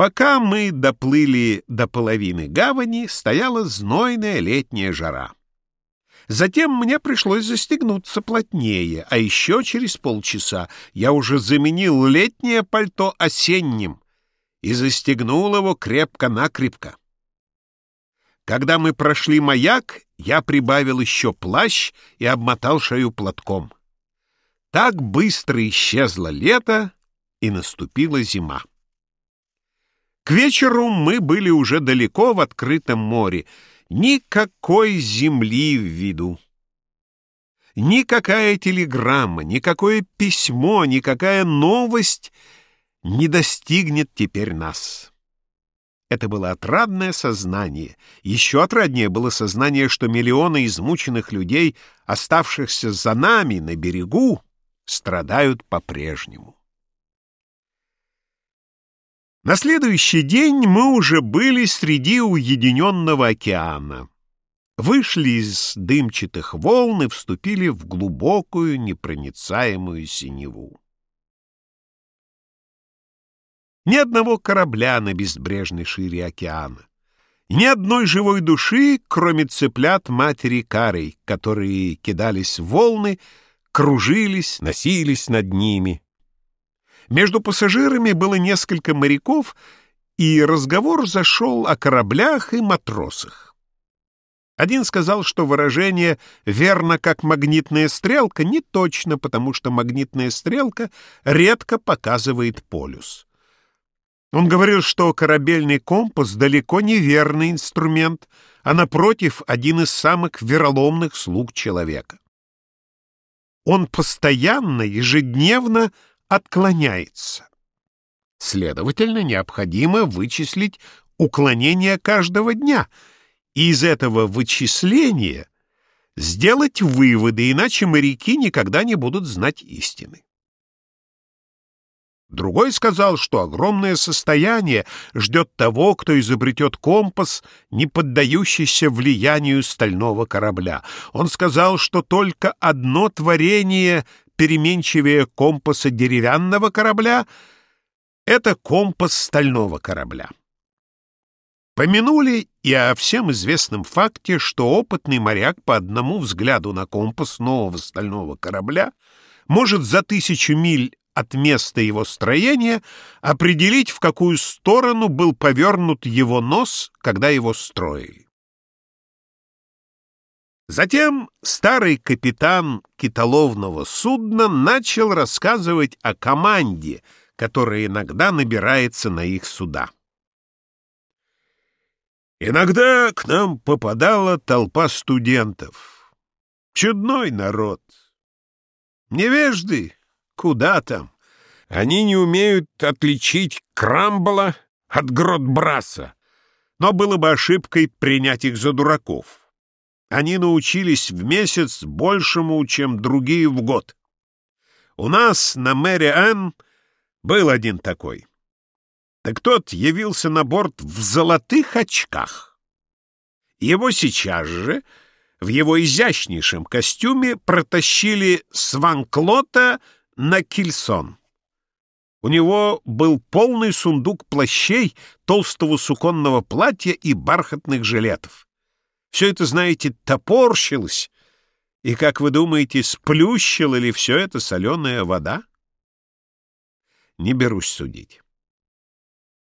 Пока мы доплыли до половины гавани, стояла знойная летняя жара. Затем мне пришлось застегнуться плотнее, а еще через полчаса я уже заменил летнее пальто осенним и застегнул его крепко-накрепко. Когда мы прошли маяк, я прибавил еще плащ и обмотал шею платком. Так быстро исчезло лето, и наступила зима. К вечеру мы были уже далеко в открытом море, никакой земли в виду. Никакая телеграмма, никакое письмо, никакая новость не достигнет теперь нас. Это было отрадное сознание. Еще отраднее было сознание, что миллионы измученных людей, оставшихся за нами на берегу, страдают по-прежнему. На следующий день мы уже были среди уединенного океана. Вышли из дымчатых волн и вступили в глубокую непроницаемую синеву. Ни одного корабля на безбрежной шире океана. Ни одной живой души, кроме цыплят матери Карой, которые кидались в волны, кружились, носились над ними. Между пассажирами было несколько моряков, и разговор зашел о кораблях и матросах. Один сказал, что выражение «верно, как магнитная стрелка» не точно, потому что магнитная стрелка редко показывает полюс. Он говорил, что корабельный компас далеко не верный инструмент, а, напротив, один из самых вероломных слуг человека. Он постоянно, ежедневно отклоняется. Следовательно, необходимо вычислить уклонение каждого дня, и из этого вычисления сделать выводы, иначе моряки никогда не будут знать истины. Другой сказал, что огромное состояние ждет того, кто изобретет компас, не поддающийся влиянию стального корабля. Он сказал, что только одно творение переменчивее компаса деревянного корабля — это компас стального корабля. Помянули и о всем известном факте, что опытный моряк по одному взгляду на компас нового стального корабля может за тысячу миль от места его строения определить, в какую сторону был повернут его нос, когда его строили. Затем старый капитан китоловного судна начал рассказывать о команде, которая иногда набирается на их суда. Иногда к нам попадала толпа студентов. Чудной народ. Невежды, куда там. Они не умеют отличить Крамбола от Гротбраса, но было бы ошибкой принять их за дураков. Они научились в месяц большему, чем другие в год. У нас на Мэри Энн был один такой. Так тот явился на борт в золотых очках. Его сейчас же в его изящнейшем костюме протащили с Ванклота на Кильсон. У него был полный сундук плащей, толстого суконного платья и бархатных жилетов. Все это, знаете, топорщилось, и, как вы думаете, сплющила ли все это соленая вода? Не берусь судить.